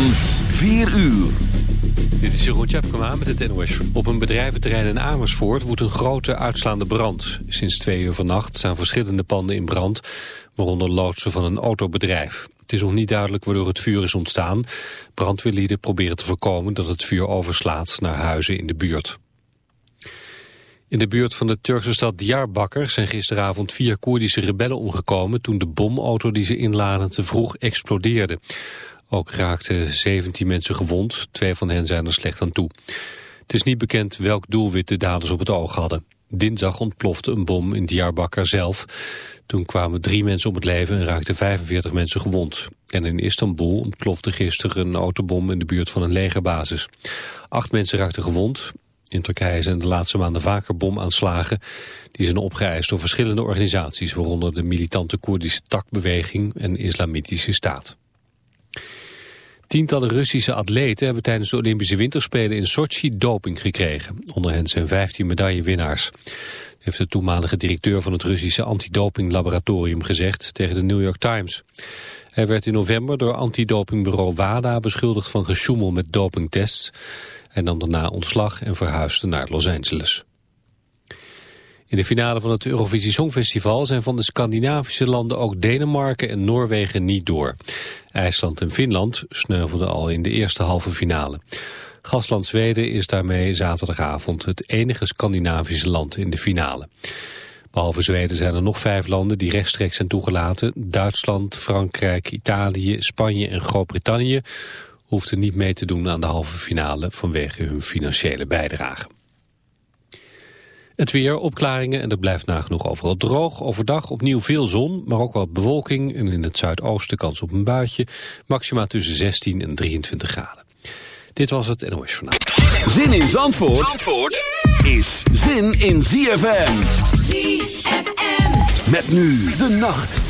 4 uur. Dit is Jeroen Tjepkema met het NOS. Op een bedrijventerrein in Amersfoort woedt een grote uitslaande brand. Sinds twee uur vannacht staan verschillende panden in brand... waaronder loodsen van een autobedrijf. Het is nog niet duidelijk waardoor het vuur is ontstaan. Brandweerlieden proberen te voorkomen dat het vuur overslaat... naar huizen in de buurt. In de buurt van de Turkse stad Diyarbakir zijn gisteravond vier Koerdische rebellen omgekomen toen de bomauto die ze inladen te vroeg explodeerde. Ook raakten 17 mensen gewond, twee van hen zijn er slecht aan toe. Het is niet bekend welk doelwit de daders op het oog hadden. Dinsdag ontplofte een bom in Diyarbakir zelf. Toen kwamen drie mensen om het leven en raakten 45 mensen gewond. En in Istanbul ontplofte gisteren een autobom in de buurt van een legerbasis. Acht mensen raakten gewond. In Turkije zijn de laatste maanden vaker bomaanslagen. Die zijn opgeëist door verschillende organisaties... waaronder de militante Koerdische takbeweging en Islamitische Staat. Tientallen Russische atleten hebben tijdens de Olympische Winterspelen in Sochi doping gekregen. Onder hen zijn 15 medaillewinnaars. Heeft de toenmalige directeur van het Russische antidopinglaboratorium gezegd tegen de New York Times. Hij werd in november door antidopingbureau WADA beschuldigd van gesjoemel met dopingtests. Hij nam daarna ontslag en verhuisde naar Los Angeles. In de finale van het Eurovisie Songfestival zijn van de Scandinavische landen ook Denemarken en Noorwegen niet door. IJsland en Finland sneuvelden al in de eerste halve finale. Gastland Zweden is daarmee zaterdagavond het enige Scandinavische land in de finale. Behalve Zweden zijn er nog vijf landen die rechtstreeks zijn toegelaten. Duitsland, Frankrijk, Italië, Spanje en Groot-Brittannië hoefden niet mee te doen aan de halve finale vanwege hun financiële bijdrage. Het weer, opklaringen en het blijft nagenoeg overal droog. Overdag opnieuw veel zon, maar ook wat bewolking. En in het zuidoosten kans op een buitje. Maxima tussen 16 en 23 graden. Dit was het NOS Journaal. Zin in Zandvoort, Zandvoort is zin in ZFM. ZFM. Met nu de nacht.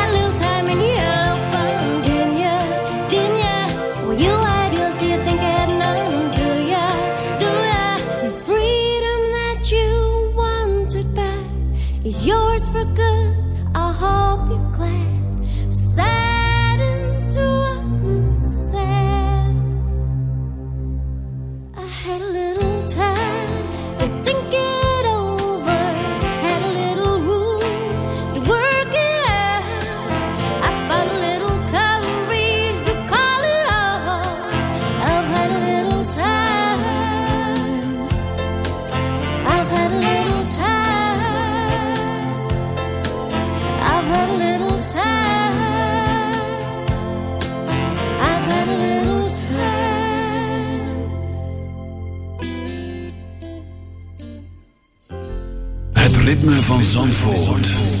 Zandvoort.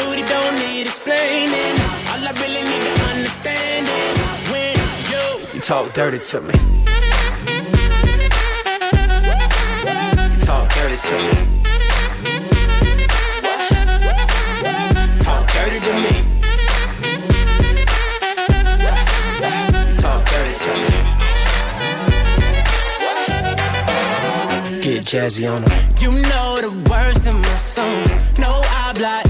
Booty don't need explaining. All I really need to understand is when you, you talk dirty to me. You talk dirty to me. Talk dirty to me. Talk dirty to me. Get jazzy on them. You know the words in my songs. No habla English.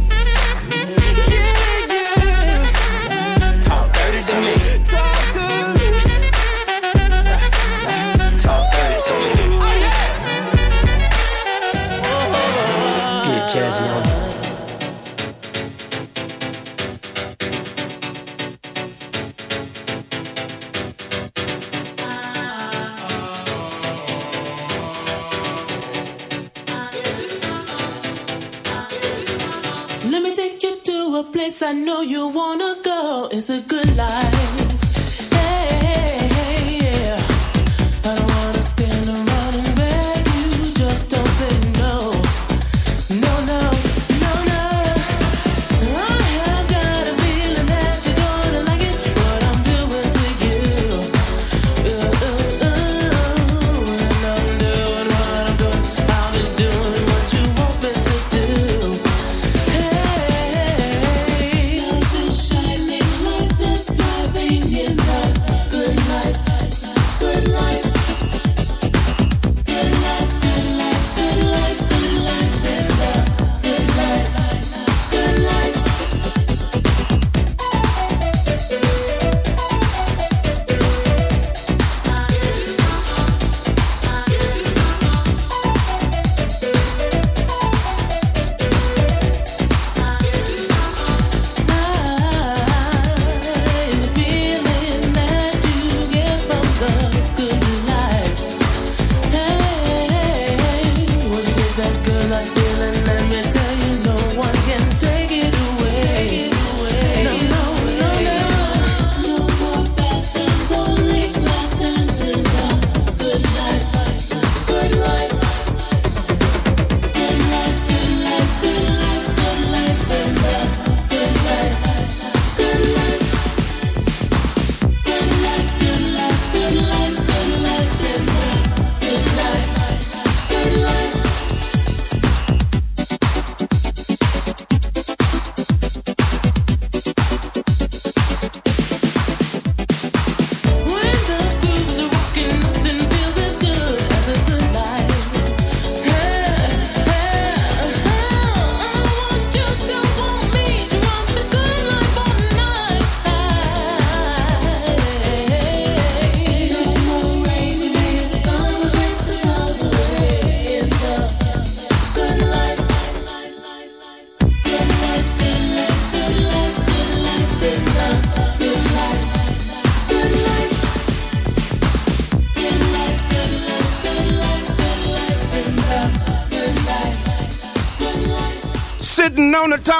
You wanna go. It's a good life.